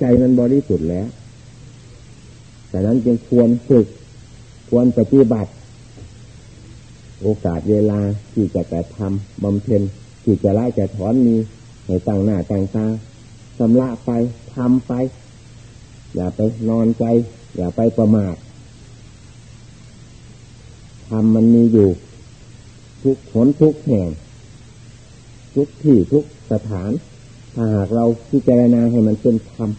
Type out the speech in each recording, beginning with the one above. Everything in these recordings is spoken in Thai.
ใจมันบริสุทธิ์แล้วแต่นั้นจึงควรฝึก ควรปฏิบัติ โอกาสเวลาที่จะแต่ทำบำเพ็ญที่จะละจะถอนมีให้ตั้งหน้าตั้งตาสำละไปทำไป อย่าไปนอนใจ อย่าไปประมาททำมันมีอยู่ ทุกผลทุกแห่ง ทุกที่ทุกสถาน ถ้าหากเราพิจารณาให้มันเป็นธรรม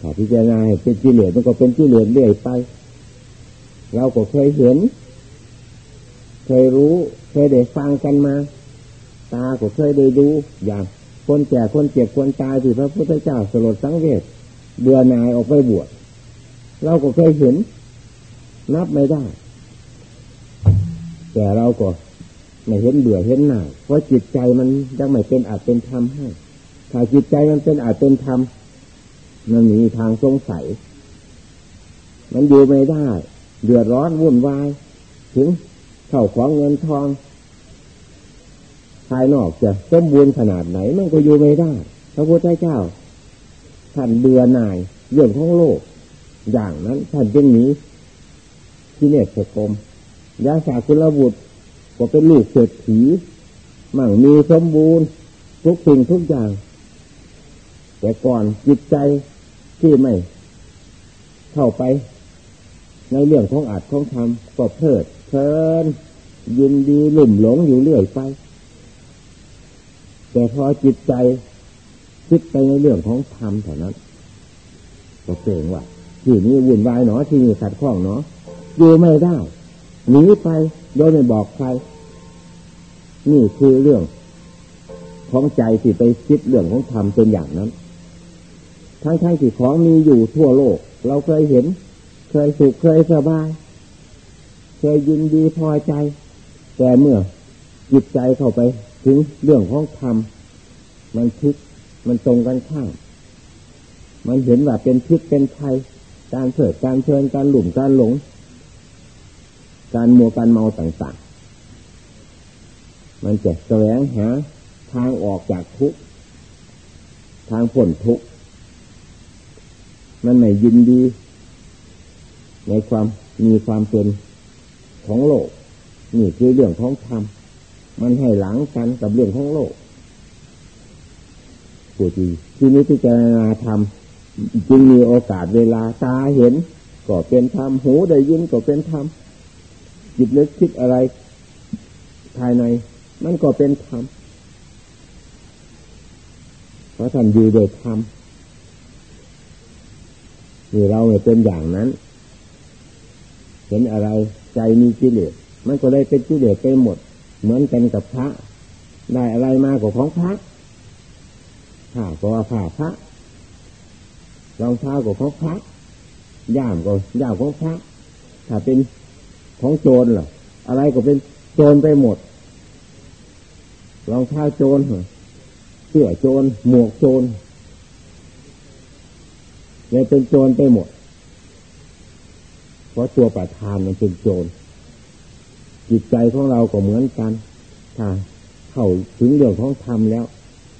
ถ้าพิจารณาให้เป็นกิเลสมันก็เป็นกิเลสเรื่อยไป เราก็เคยเห็น เคยรู้ เคยได้ฟังกันมา ตาก็เคยได้ดูอย่างคนแก่คนเจ็บคนตายที่พระพุทธเจ้าสลดสังเวชเบื่อหน่ายออกไปบวชเราก็เคยเห็น นับไม่ได้ แต่เราก็ไม่เห็นเบื่อเห็นหน่ายเพราะจิตใจมันยังไม่เป็นอาจเป็นธรรมให้ถ้าจิตใจมันเป็นอาจเป็นธรรม มันมีทางสงสัย มันอยู่ไม่ได้ เดือดร้อนวุ่นวาย ถึงเข้าของเงินทอง ภายนอกจะสมบูรณ์ขนาดไหน มันก็อยู่ไม่ได้ พระพุทธเจ้าท่านเบื่อหน่ายเรื่องของโลก อย่างนั้นท่านจึงหนีที่เนตรกรมยาสาคุณบุตรก็เป็นลูกเศรษฐีมั่งมีสมบูรณ์ ทุกสิ่งทุกอย่าง แต่ก่อนจิตใจ ที่ไม่เข้าไป ในเรื่องของอาจของธรรมก็เพลิดเพลินยินดีหลุ่มหลงอยู่เรื่อยไป แต่พอจิตใจคิดไปในเรื่องของธรรมเท่านั้นก็เกรงว่าที่นี้วุ่นวายหนอที่นี่ขัดข้องเนาะอยู่ไม่ได้หนีไปโดยไม่บอกใคร นี่คือเรื่องของใจที่ไปคิดเรื่องของธรรมเป็นอย่างนั้น ทั้งทั้งที่ของมีอยู่ทั่วโลก เราเคยเห็น เคยสุขเคยสบาย เคยยินดีพอใจ แต่เมื่อจิตใจเข้าไป ถึงเรื่องของธรรมมันพิกมันตรงกันข้ามมันเห็นว่าเป็นพิษเป็นภัยการเถิดการเชิญการหลุ่มการหลง การมัวการเมาต่างๆ มันจะแสวงหาทางออกจากทุกทางผลทุก มันไม่ยินดี ในความมีความเป็นของโลก นี่คือเรื่องของธรรม มันให้หลังกันกับเรื่องของโลกผู้ที่ที่นี้ที่จะนาธรรมจึงมีโอกาสเวลาตาเห็น ก็เป็นธรรมหูได้ยินก็เป็นธรรมจิตนึกคิดอะไร ภายใน มันก็เป็นธรรมเพราะท่านอยู่โดยธรรม นี่เราไม่เป็นอย่างนั้น เห็นอะไรใจมีกิเลสมันก็เลยเป็นกิเลสไปหมด เหมือนกันกับพระ ได้อะไรมากว่าของพระผ้าก็ว่าผ้าพระรองเท้าก็ของพระย่ามก็ย่ามของพระถ้าเป็นของโจรเหรออะไรก็เป็นโจรไปหมดรองเท้าโจรเสื้อโจรหมวกโจร เลยเป็นโจรไปหมด เพราะตัวประธานมันเป็นโจร จิตใจของเราก็เหมือนกันถ้าเข้าถึงเรื่องของธรรมแล้ว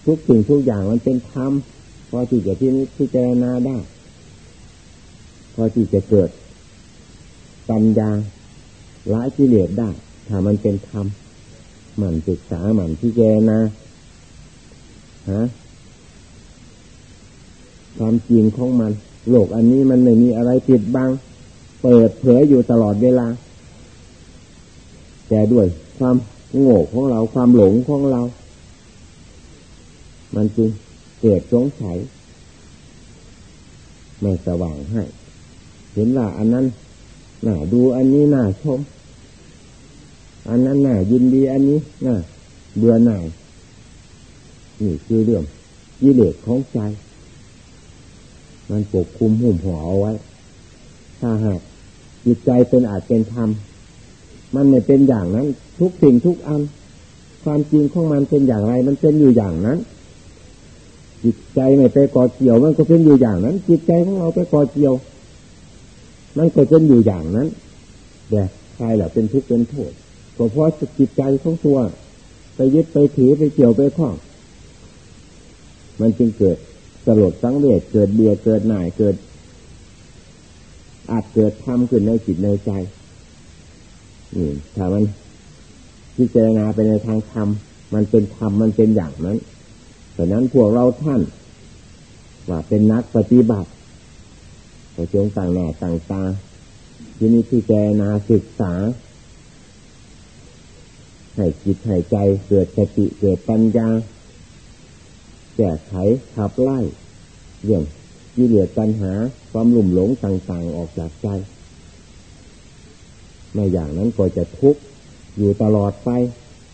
ทุกสิ่งทุกอย่างมันเป็นธรรมพอที่จะที่นี้พิจารณาได้ พอที่จะเกิดปัญญาละกิเลสได้ ถ้ามันเป็นธรรมหมั่นศึกษาหมั่นพิจารณาฮะ ความจริงของมัน โลกอันนี้มันไม่มีอะไรปิดบัง เปิดเผยอยู่ตลอดเวลา แต่ด้วยความโง่ของเราความหลงของเรา มันจึงเกิดสงสัยไม่สว่างให้ เห็นว่าอันนั้นน่าดูอันนี้น่าชม อันนั้นน่ายินดีอันนี้น่าเบื่อหน่ายนี่คือเรื่องยิเลสของใจ มันปกคุมหุ่มห่อเอาไว้ ถ้าหากจิตใจเป็นอาจเป็นธรรม มันไม่เป็นอย่างนั้น ทุกสิ่งทุกอัน ความจริงของมันเป็นอย่างไร มันเป็นอยู่อย่างนั้น จิตใจไม่ไปก่อเกี่ยว มันก็เป็นอยู่อย่างนั้น จิตใจของเราไปก่อเกี่ยว มันก็เป็นอยู่อย่างนั้นแต่ใครแหละเป็นทุกข์เป็นโทษก็เพราะจิตใจของตัว ไปยึดไปถือไปเกี่ยวไปข้องมันจึงเกิด สลดสังเวชเกิดเบียเกิดหน่ายเกิด อาจเกิดทำขึ้นในจิตในใจนี่ถ้ามันพิจารณาไปในทางธรรมมันเป็นธรรมมันเป็นอย่างนั้นดังนั้นพวกเราท่าน ว่าเป็นนักปฏิบัติก็จงต่างแหน่ต่างตาที่นี้ที่แกนาศึกษา ให้จิตให้ใจเกิดสติเกิดปัญญา แก้ไขขับไล่เรื่องีิเลอปัญหาความหลุ่มหลงต่าง ๆ ออกจากใจไม่อย่างนั้นก็จะทุกข์อยู่ตลอดไป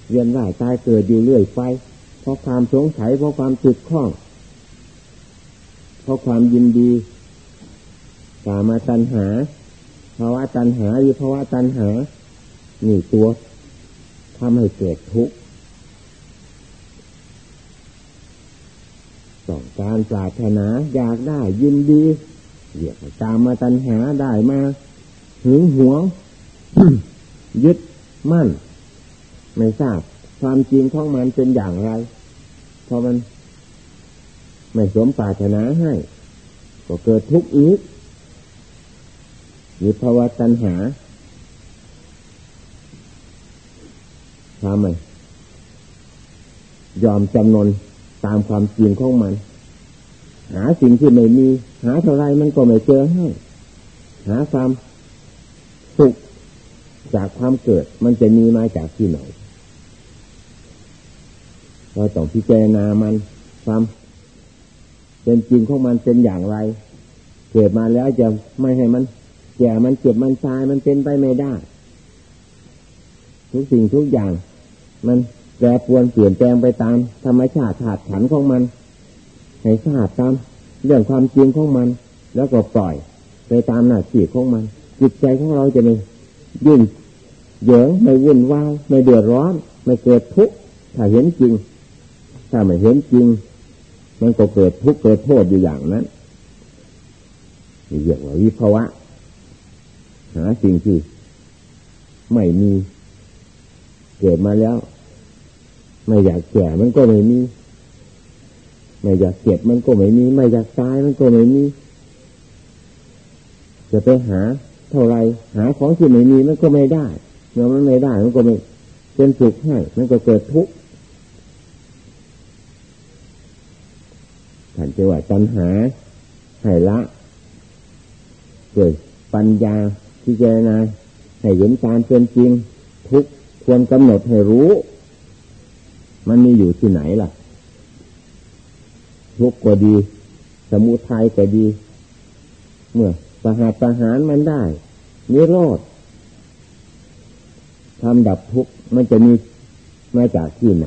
เวียนว่ายตายเกิดอยู่เรื่อยไปเพราะความสงสัยเพราะความติดข้อง เพราะความยินดีกามาตัณหาภาวะตัณหาหรือภาวะตัณหานี่ตัวทำให้เกิดทุกข์ต้องการ ปรารถนาอยากได้ยินดีเรียกตามมาตัณหาได้มาหึงหวง ยึดมั่น ไม่ทราบ ความจริงของมันเป็นอย่างไรพราะมัน ไม่สมปรารถนาให้ ก็เกิดทุกข์อีกหรือภาวะตัณหาทำไมยอมจำนนตามความจริงของมัน หาสิ่งที่ไม่มี หาเท่าไรมันก็ไม่เจอให้ หาความสุขจากความเกิดมันจะมีมาจากที่ไหนเราต้องพิจารณามันความเป็นจริงของมันเป็นอย่างไร เกิดมาแล้วจะไม่ให้มันแก่มันเจ็บมันตายมันเป็นไปไม่ได้ ทุกสิ่งทุกอย่าง มันแปรปรวนเปลี่ยนแปลงไปตามธรรมชาติถาดขันของมัน ให้ทราบตามเรื่องความจริงของมัน แล้วก็ปล่อยไปตามหน้าที่ของมัน จิตใจของเราจะไม่ยิ่งเหยิงไม่วุ่นวายไม่เดือดร้อน ไม่เกิดทุกข์ถ้าเห็นจริง ถ้าไม่เห็นจริง มันก็เกิดทุกข์เกิดโทษอยู่อย่างนั้นเรียกว่าวิภาวะหาสิ่งที่ไม่มี เกิดมาแล้ว ไม่อยากแก่มันก็ไม่มี ไม่อยากเก็บมันก็ไม่มี ไม่อยากตายมันก็ไม่มี จะไปหาเท่าไรหาของที่ไม่มีมันก็ไม่ได้เมื่อมันไม่ได้มันก็ไม่เป็นสุขให้มันก็เกิดทุกข์ท่านจะว่าตัณหาให้ละเกิดปัญญาที่เจนาให้เห็นการเป็นจริง ทุกควรกำหนดให้รู้ มันมีอยู่ที่ไหนล่ะ ทุกข์ก็ดี สมุทัยก็ดี เมื่อประหารประหารมันได้นิโรธทำดับทุกข์มันจะมีมาจากที่ไหน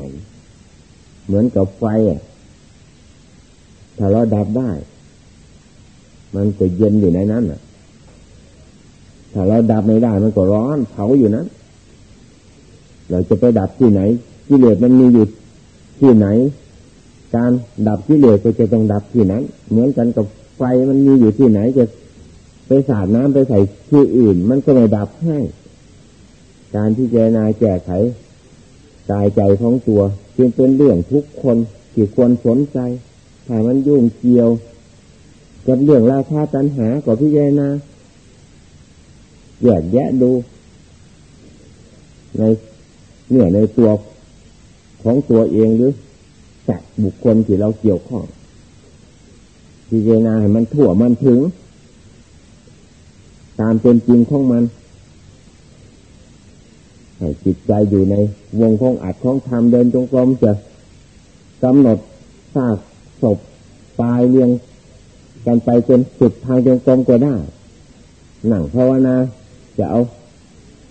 เหมือนกับไฟถ้าเราดับได้ มันจะเย็นอยู่ในนั้นอะ ถ้าเราดับไม่ได้มันก็ร้อนเผาอยู่นั้น เราจะไปดับที่ไหนกิเลสมันมีอยู่ที่ไหน การดับกิเลสก็จะต้องดับที่นั้น เหมือนกันกับไฟมันมีอยู่ที่ไหนจะไปสาดน้ำไปใส่ที่อื่น มันก็ไม่ดับให้ การที่เจนาแก้ไขกายใจของตัวจึงเป็นเรื่องทุกคนที่ควรสนใจถ้ามันยุ่งเกี่ยวกับเรื่องราคาตัณหาก็พิจารณาแยกแยะดู ในเนื้อในตัวของตัวเองหรือ สัตว์บุคคลที่เราเกี่ยวข้องพิจารณาให้มันถั่วมันถึง ตามเป็นจริงของมันให้จิตใจอยู่ในวงของอัดของธรรมเดินจงกรมจะกำหนดซากศพตายเรียง กันไปจนสุดทางจงกรมก็ได้ หนังภาวนาจะเอา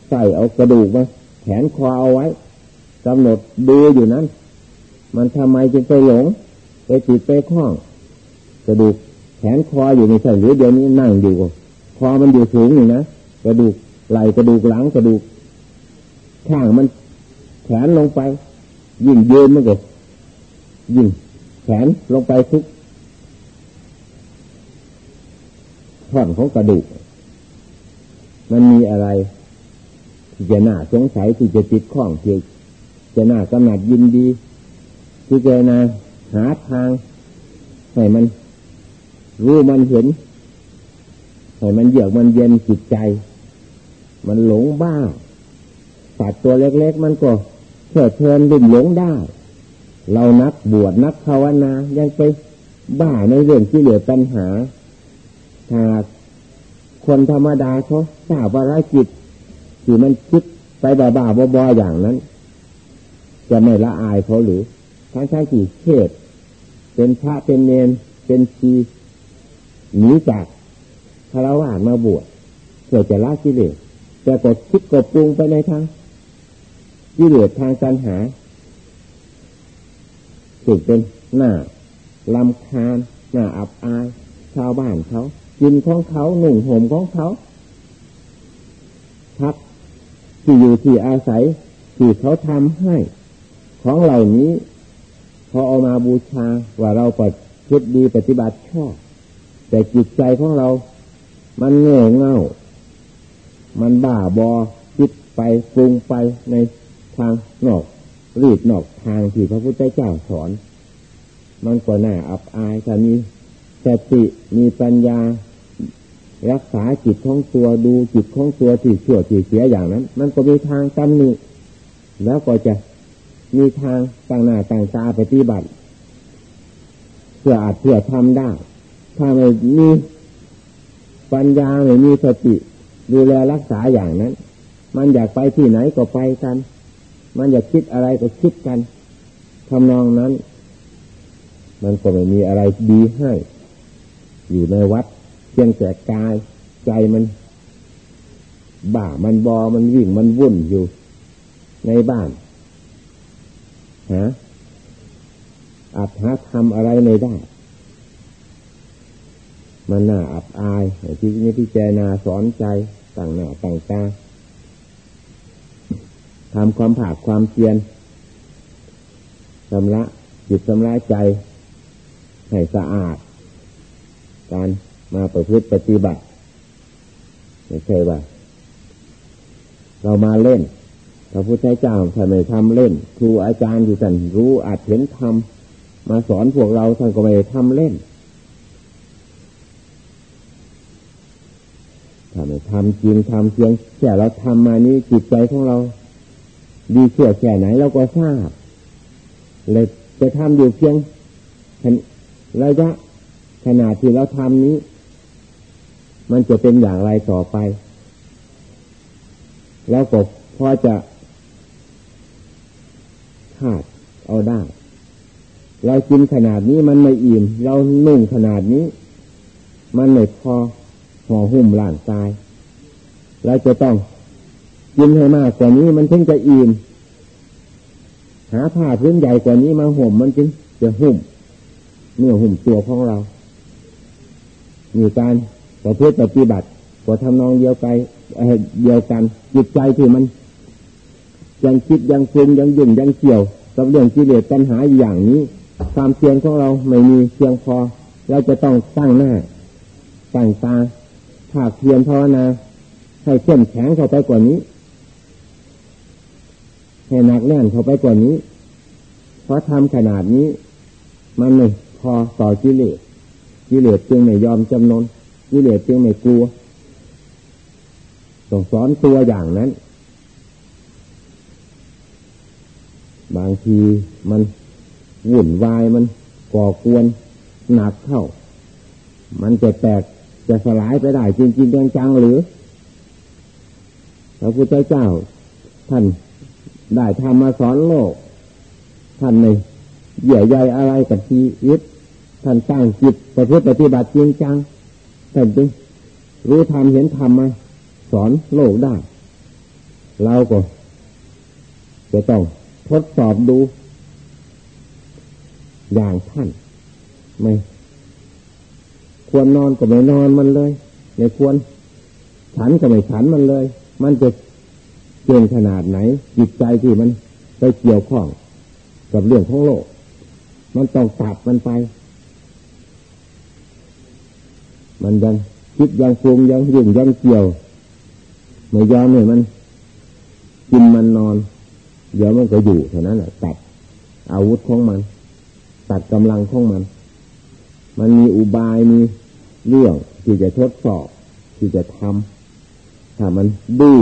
ใส่เอากระดูกมาแขนคอเอาไว้กำหนดดูอยู่นั้น มันทำไมจึงไปหลงไปติดไปคล้องกระดูกแขนคออยู่ในใส่หรือเดี๋ยวนี้นั่งอยู่คอมันอยู่สูงอยู่นะกระดูกไหล่กระดูกหลังกระดูกข้างมันแขนลงไป ยิ่งยืนมันก็ยิ่งแขนลงไปทุกท่อนของกระดูก มันมีอะไรที่จะน่าสงสัยที่จะติดข้องที่จะน่ากำหนัดยินดี ที่จะนาหาทางให้มันรู้มันเห็นให้มันเยือกมันเย็นจิตใจ มันหลงบ้าสัตว์ตัวเล็ก ๆ มันก็เพื่เชิญลุ่มหลงได้ เรานักบวชนักภาวนายังไปบ้าในเรื่องที่เหลือปัญหาถ้าคนธรรมดาเขาทราบว่าราจิตที่มันคิดไปบ้าๆบอๆอย่างนั้น จะไม่ละอายเขาหรือ ทั้งทั้งที่เทศ เป็นพระเป็นเนนเป็นชีหนีจากคารวะมาบวชเพื่อจะละกิเลสแต่ก็คิดก็ปรุงไปในทางกิเลสทางตัณหาสึกเป็นหน้าลำคาญหน้าอับอาย ชาวบ้านเขากินของเขาหนุ่งห่มของเขาพักที่อยู่ที่อาศัยที่เขาทำให้ ของเหล่านี้ พอเอามาบูชาว่าเราปฏิบัติดีปฏิบัติชอบ แต่จิตใจของเรา มันเง่เง่า มันบ้าบอคิดไปปรุงไปในทางนอก รีดนอกทางที่พระพุทธเจ้าสอน มันก็น่าอับอายถ้ามีสติมีปัญญา รักษาจิตของตัวดูจิตของตัวที่ชั่วที่เสียอย่างนั้น มันก็มีทางตำหนิแล้วก็จะ มีทางต่างหน้าต่างตาปฏิบัติ เพื่ออาจเพื่อทำได้ ถ้าไม่มีปัญญาไม่มีสติ ดูแลรักษาอย่างนั้น มันอยากไปที่ไหนก็ไปกัน มันอยากคิดอะไรก็คิดกันทำนองนั้น มันก็ไม่มีอะไรดีให้ อยู่ในวัดเพียงแต่กายใจมันบ่ามันบอมันวิ่งมันวุ่นอยู่ ในบ้าน หาอัดหาทำอะไรไม่ได้ มันน่าอับอายที่นี้ที่เจนาสอนใจต่างหน้าต่างตาทำความผาดความเพียรชำระจิตชำระใจ ให้สะอาด การมาประพฤติปฏิบัติไม่ใช่ว่า เรามาเล่น พระพุทธเจ้าท่านไม่ทำเล่น ครูอาจารย์ที่ท่านรู้อาจเห็นทำมาสอนพวกเราท่านก็ไม่ทำเล่นถ้าไม่ทำจริงทำเพียงแค่เราทำมานี้จิตใจของเรา ดีเชื่อแค่ไหนเราก็ทราบ เลยจะทำอยู่เพียงระยะขนาดที่เราทำนี้ มันจะเป็นอย่างไรต่อไป แล้วก็พอจะ ขาดเอาได้ เรากินขนาดนี้มันไม่อิ่ม เรานุ่งขนาดนี้ มันไม่พอห่อหุ้มร่างกายเราจะต้องกินให้มากกว่านี้มันถึงจะอิ่มหาผ้าพื้นใหญ่กว่านี้มาห่มมันจึงจะหุ้มเนื้อหุ้มตัวของเรามีการประพฤติปฏิบัติก็ทำนองเดียวกันเดียวกันจิตใจที่มัน ยังคิดยังปรุงยังยุ่งยังเกี่ยว กับเรื่องกิเลสปัญหาอย่างนี้ ความเพียรของเราไม่มีเพียงพอ เราจะต้องตั้งหน้าตั้งตาภาคเพียรภาวนาให้เข้มแข็งเข้าไปกว่านี้ให้หนักแน่นเข้าไปกว่านี้ เพราะทำขนาดนี้ มันไม่พอต่อกิเลสกิเลสจึงไม่ยอมจำนนกิเลสจึงไม่กลัวต้องสอนตัวอย่างนั้น บางทีมันวุ่นวายมันก่อกวนหนักเข้า มันจะแตกจะสลายไปได้จริงจริงจังหรือพระพุทธเจ้า ท่านได้ทำมาสอนโลก ท่านในเหยื่อใยอะไรกับชีวิตท่านสร้างจิตประพฤติปฏิบัติจริงจังท่านจึงรู้ธรรมเห็นธรรมมาสอนโลกได้ เราก็จะต้อง ทดสอบดู อย่างท่าน ไม่ ควรนอนก็ไม่นอนมันเลย ไม่ควร ฉันก็ไม่ฉันมันเลย มันจะเก่งขนาดไหน จิตใจที่มันไปเกี่ยวข้องกับเรื่องของโลก มันต้องตัดมันไป มันยังคิดยังปรุงยังยุ่งยังเกี่ยว ไม่ยอมเลยมัน กินมันนอน เดี๋ยวมันก็อยู่เท่านั้นแหละตัดอาวุธของมัน ตัดกำลังของมัน มันมีอุบายมีเรื่องที่จะทดสอบ ที่จะทำถ้ามันดื้อ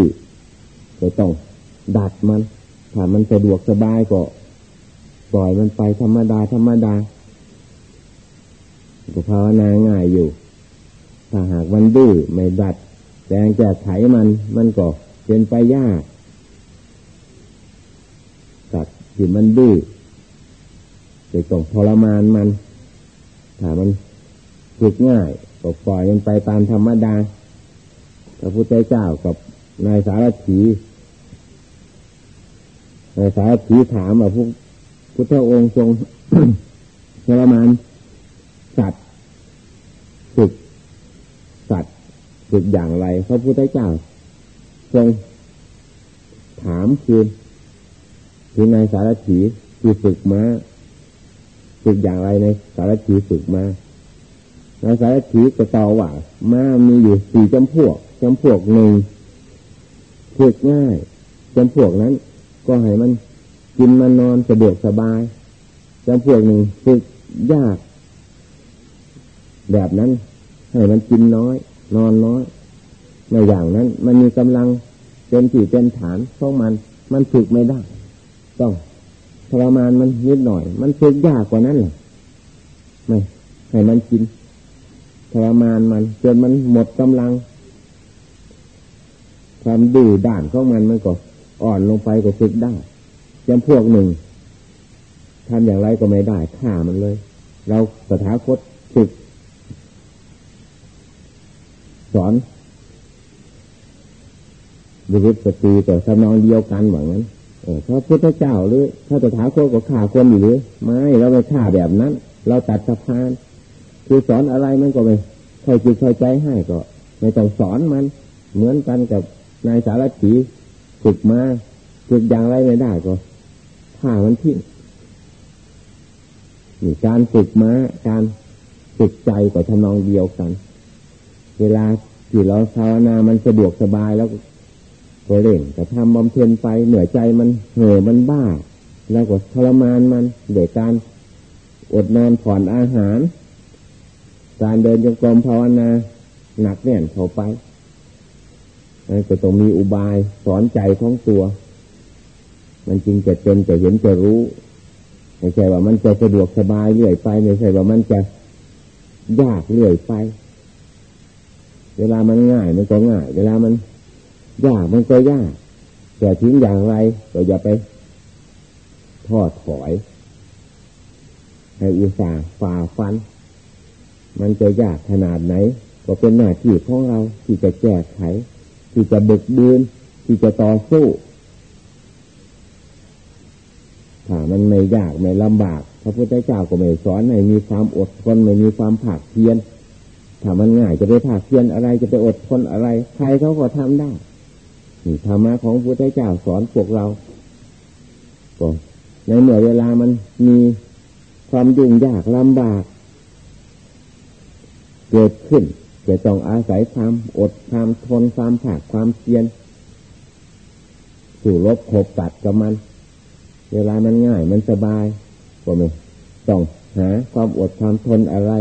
จะต้องดัดมัน ถ้ามันสะดวกสบายก็ปล่อยมันไปธรรมดาธรรมดาก็ภาวนาง่ายอยู่ ถ้าหากมันดื้อไม่ดัดแรงจะไถมัน มันก็เป็นไปยากสัตว์ ที่มันดื้อจะต้องทรมานมันถ้ามันฝึกง่ายก็ปล่อยมันไปตามธรรมดาพระพุทธเจ้ากับนายสารถีนายสารถีถามว่าพพุทธองค์ทรงทรมานสัตว์ฝึกสัตว์ฝึกอย่างไร พระพุทธเจ้าทรงถามคือ คือนายสารถีคือฝึกมาฝึกอย่างไรในสารถีฝึกมานายสารถีก็ตอบว่าม้ามีอยู่สี่จำพวกจำพวกหนึ่งฝึกง่ายจำพวกนั้น ก็ให้มันกินมันนอนสะดวกสบายจำพวกหนึ่งฝึกยาก แบบนั้น ให้มันกินน้อย นอนน้อยในอย่างนั้น มันมีกำลังเป็นที่เป็นฐานของมัน มันฝึกไม่ได้ ต้องทรมานมันนิดหน่อย มันฝึกยากกว่านั้นเลยไม่ให้มันกินทรมานมันจนมันหมดกำลัง ความดื้อด้านของมันมันก็อ่อนลงไปก็ฝึกได้จำพวกหนึ่งทำอย่างไรก็ไม่ได้ฆ่ามันเลย เราสถาคตฝึก สอนบุรุษสตรีแต่ทำนองเดียวกันเหมือนนั้น พระพุทธเจ้าหรือพระตถาคตก็ฆ่าคนอยู่หรือไม่เราไม่ฆ่าแบบนั้น เราตัดสะพาน คือสอนอะไรมันก็ไม่ใครจิตใครใจให้ก็ ไม่ต้องสอนมัน เหมือนกันกับนายสารถีฝึกมาฝึกอย่างไรไม่ได้ก็ฆ่ามันทิ้งนี่การฝึกมาการฝึกใจก็ทำนองเดียวกัน เวลาที่เราภาวนามันสะดวกสบายแล้ว ก็เร่งแต่ทำบำเพ็ญไปเหนื่อยใจมันเห่อมันบ้า แล้วก็ทรมานมันเดี๋ยการอดนอนผ่อนอาหาร การเดินจงกรมภาวนาหนักแน่นเข้าไปก็ต้องมีอุบายสอนใจของตัว มันจริงจะเป็นจะเห็นจะรู้ไม่ใช่ว่ามันจะสะดวกสบายเรื่อยไปไม่ใช่ว่ามันจะยากเรื่อยไป เวลามันง่ายมันก็ง่าย เวลามัน ยากมันก็ยากแต่ถึงอย่างไรก็อย่าไปทอดถอย ให้อุตส่าห์ฝ่าฟัน มันจะยากขนาดไหน ก็เป็นหน้าที่ของเราที่จะแก้ไข ที่จะบึกบืนที่จะต่อสู้ถ้ามันไม่ยากไม่ลำบาก พระพุทธเจ้าก็ไม่สอนให้มีความอดทนไม่มีความผากเพียนถ้ามันง่ายจะไปผากเพียนอะไรจะไปอดทนอะไร ใครเขาก็ทำได้ ธรรมะของพระพุทธเจ้าสอนพวกเราก็ในเมื่อเวลามันมีความยุ่งยากลำบาก เกิดขึ้นจะต้องอาศัยความอดความทนความผากความเพียนสู่ลบขบตัดกับมัน เวลามันง่ายมันสบายก็ไม่ต้องหาความอดความทนอะไร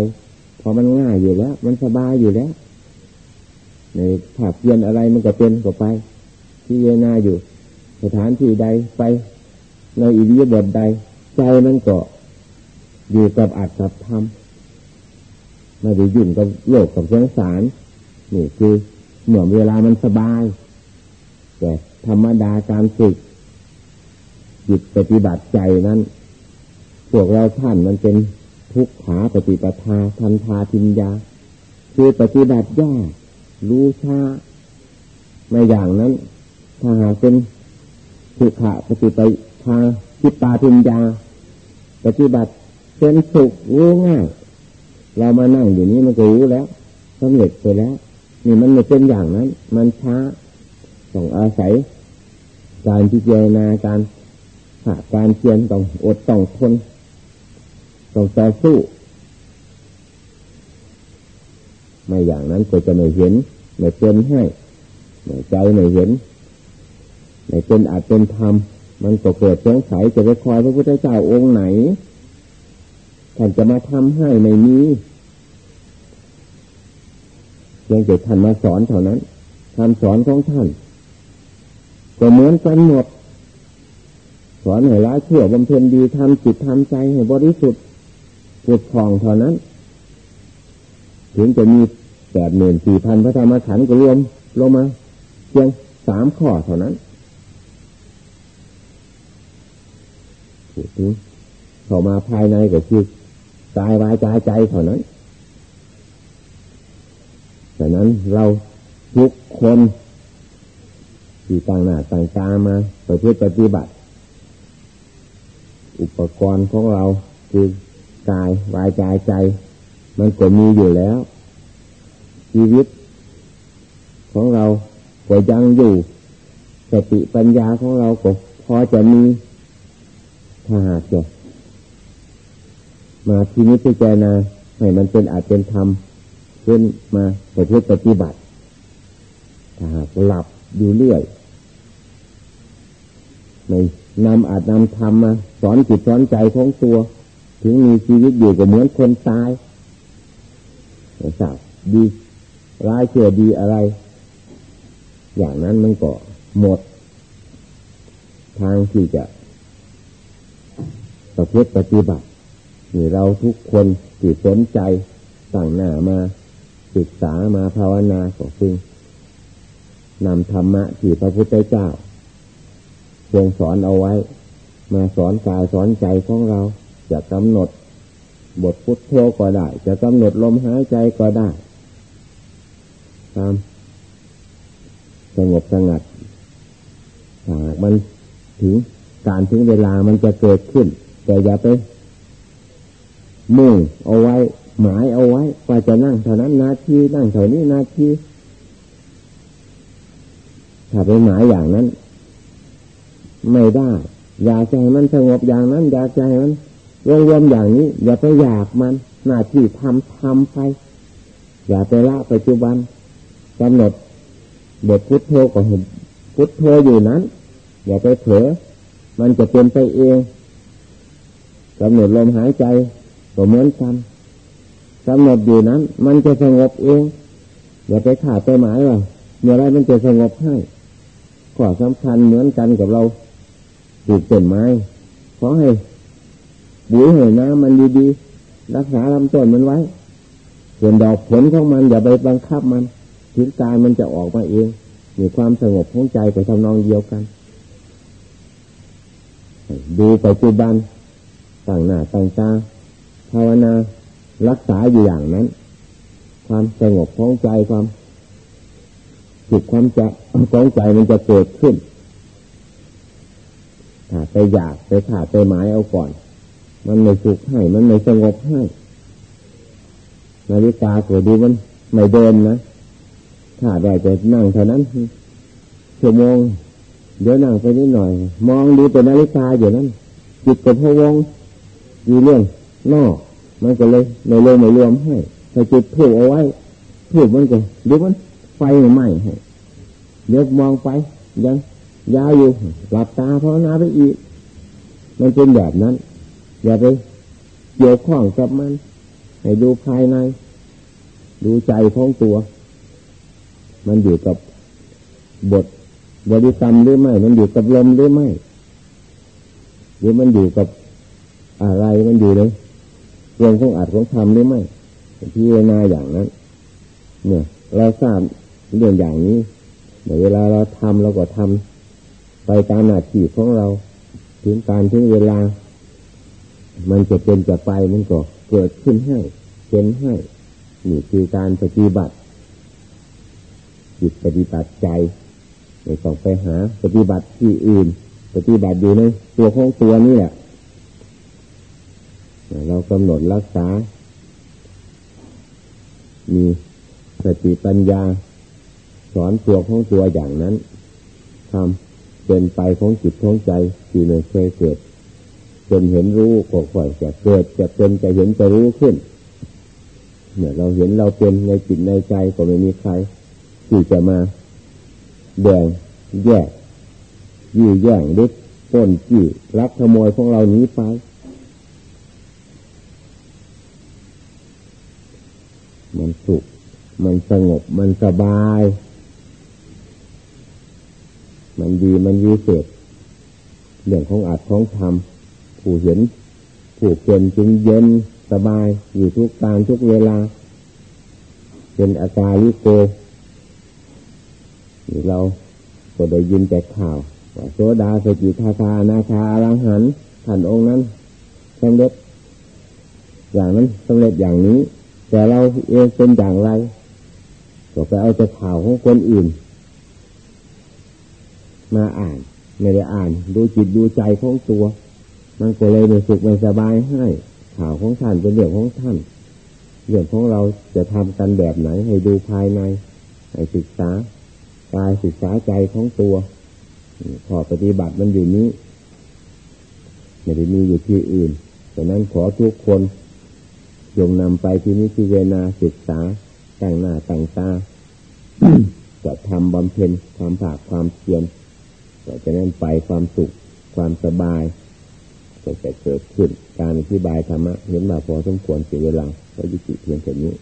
พอมันง่ายอยู่แล้ว มันสบายอยู่แล้วในผาเพียนอะไรมันก็เป็นก็ไป พิจารณาอยู่ สถานที่ใดไปในอิริยาบถใด ใจมันก็อยู่กับอัตกับธรรมไม่ได้ยุ่งกับโลกกับสงสารนี่คือเหมือนเวลามันสบาย แต่ธรรมดาการฝึกจิตปฏิบัติใจนั้น พวกเราท่านมันเป็นทุกขาปฏิปทาทันทาทิญญาคือปฏิบัติยากรู้ช้าไม่อย่างนั้น ถ้าหากเป็นสุขะปฏิปทาจิตตาพิญญาปฏิบัติเป็นสุขรู้ง่ายเรามานั่งอยู่นี้มันก็รู้แล้วสำเร็จไปแล้ว นี่มันไม่เป็นอย่างนั้น มันช้าต้องอาศัย การพิจารณาการหาการเพียนต้องอดต้องทนต้องต่อสู้ไม่อย่างนั้นก็จะไม่เห็นไม่เป็นให้ไม่ใจไม่เห็น ไม่เป็นอาจเป็นธรรมมันก็เกิดสงสัยจะไปคอยพระพุทธเจ้าองค์ไหนท่านจะมาทำให้ไม่มีพียงแต่ท่านมาสอนเท่านั้นคำสอนของท่านก็เหมือนกันหมดสอนให้ละเชื่อบำเพ็ญดีทำจิตทำใจให้บริสุทธิ์ปุดคลองเท่านั้น ถึงจะมีแปดหมื่นสี่พันพระธรรมขันธ์ก็รวมลงมาเพียงสามข้อเท่านั้นถึง เข้ามาภายในก็คือกายวายใจใจเท่านั้นดังนั้นเราทุกคนที่ต่างหน้าต่างตามาประพฤติปฏิบัติ อุปกรณ์ของเราคือกายวายใจใจ มันก็มีอยู่แล้ว ชีวิต ของเราก็ยังอยู่สติปัญญาของเราก็พอจะมี ถ้าหากจะมาที่นี้พิจารณาให้มันเป็นอาจเป็นธรรมขึ้นมาประพฤติปฏิบัติถ้าหากหลับอยู่เรื่อยไม่นำอาจนำธรรมมาสอนจิตสอนใจของตัว ถึงมีชีวิตอยู่ก็เหมือนคนตายไม่ทราบดีร้ายเชื่อดีอะไร อย่างนั้นมันก็หมด ทางที่จะ ประพฤติปฏิบัตินี่เราทุกคนที่สนใจสั่งหน้ามาศึกษามาภาวนาก็ซึ่งนำธรรมะที่พระพุทธเจ้าทรงสอนเอาไว้ มาสอนกายสอนใจของเรา จะกำหนด บทพุทโธก็ได้ จะกำหนดลมหายใจก็ได้ตามสงบสงัดหากมันถึงการถึงเวลามันจะเกิดขึ้น แต่อย่าไปมุ่งเอาไว้ หมายเอาไว้ว่าจะนั่งเท่านั้นนาทีนั่งเท่านี้นาทีถ้าไปหมายอย่างนั้น ไม่ได้ อยากใจมันสงบอย่างนั้น อยากใจมันรวมรวมอย่างนี้ อย่าไปอยากมันหน้าที่ทำทำไป อย่าไปละปัจจุบันกำหนดบทพุทโธก็เห็นพุทโธอยู่นั้น อย่าไปเผลอมันจะเป็นไปเอง กำหนดลมหายใจก็เหมือนกันกำหนดอยู่นั้น มันจะสงบเอง อย่าไปขาดไปหมายว่าเมื่อไรมันจะสงบให้ข้อสำคัญเหมือนกันกับเราปลูกต้นไม้ขอให้บุ๋ยให้น้ำมันดีๆรักษาลำต้นมันไว้ ส่วนดอกผลของมันอย่าไปบังคับมันถึงกายมันจะออกมาเอง มีความสงบของใจไปทำนองเดียวกัน ดูปัจจุบัน ต่างหน้าต่างตาภาวนารักษาอยู่อย่างนั้น ความสงบของใจความจิตความจะของใจมันจะเกิดขึ้นถ้าไปอยากไปขาดไปหมายเอาก่อน มันไม่สุขให้มันไม่สงบให้นาฬิกาตัวดูมันไม่เดินนะถ้าได้จะนั่งเท่านั้นชั่วโมงเดี๋ยวนั่งไปนิดหน่อย มองดูแต่นาฬิกาอยู่นั้นจิตกับพวง อยู่เรื่องนอก มันก็เลยไม่เลยไม่รวมให้ถ้าจุดถูกเอาไว้ถูกมันก็เดี๋ยวมันไฟไหม้ให้เดี๋ยวมองไปยังยาวอยู่หลับตาภาวนาไปอีก มันเป็นแบบนั้น อย่าไปเกี่ยวข้องกับมัน ให้ดูภายใน ดูใจของตัว มันอยู่กับบทบริกรรมหรือไม่ มันอยู่กับลมหรือไม่ หรือมันอยู่กับ อะไรมันอยู่เลยเรื่องของอัดของทำหรือไม่พิจารณาอย่างนั้น เนี่ย เราทราบเรื่องอย่างนี้เวลาเราทำเราก็ทำไปตามหน้าที่ของเรา ถึงการถึงเวลา มันจะเป็นจะไปมันก็เกิดขึ้นให้เป็นให้นี่คือการปฏิบัติจิตปฏิบัติใจไม่ต้องไปหา ปฏิบัติที่อื่น ปฏิบัติอยู่ในตัวของตัวนี่แหละ เรากำหนดรักษา มีสติปัญญา สอนตัวของตัวอย่างนั้นทำเป็นไปของจิตของใจที่ไม่เคยเกิดจนเห็นรู้ก็ค่อยจะเกิดจะเป็นจะเห็นจะรู้ขึ้นเมื่อเราเห็นเราเป็นในจิตในใจก็ไม่มีใครที่จะมาแบ่งแยกยี่แย่งดึกต้นจี้รักขโมยของเรานี้ไป มันสุข มันสงบ มันสบาย มันดี มันวิเศษเรื่องของอาจของธรรมผู้เห็นผู้เป็นจึงเย็นสบาย อยู่ทุกการทุกเวลา เป็นอาการลิโกนี่เราก็ได้ยินแต่ข่าวว่าโสดาสกิทาคานาคาอรังหันท่านองค์นั้นสำเร็จอย่างนั้นสำเร็จอย่างนี้ แต่เราเองเป็นอย่างไรก็ไปเอาแต่ข่าวของคนอื่น มาอ่านไม่ได้อ่าน ดูจิตดูใจของตัว มันก็เลยไม่สุขไม่สบายให้ ข่าวของท่านเป็นเรื่องของท่านเรื่องของเราจะทำกันแบบไหนให้ดูภายใน ให้ศึกษากายศึกษาใจของตัวขอปฏิบัติมันอยู่นี้ ไม่ได้มีอยู่ที่อื่นดังนั้นขอทุกคน ยงนำไปที่นิชเวนาศึกษา แต่งหน้าแต่งตาจะทำบำเพ็ญความผากความเพียรก็จะนั่นไปความสุขความสบายก็จะเกิดขึ้นการอธิบายธรรมะเห็นมาพอสมควรเสียเวลาก็ยุติเพียงแค่นี้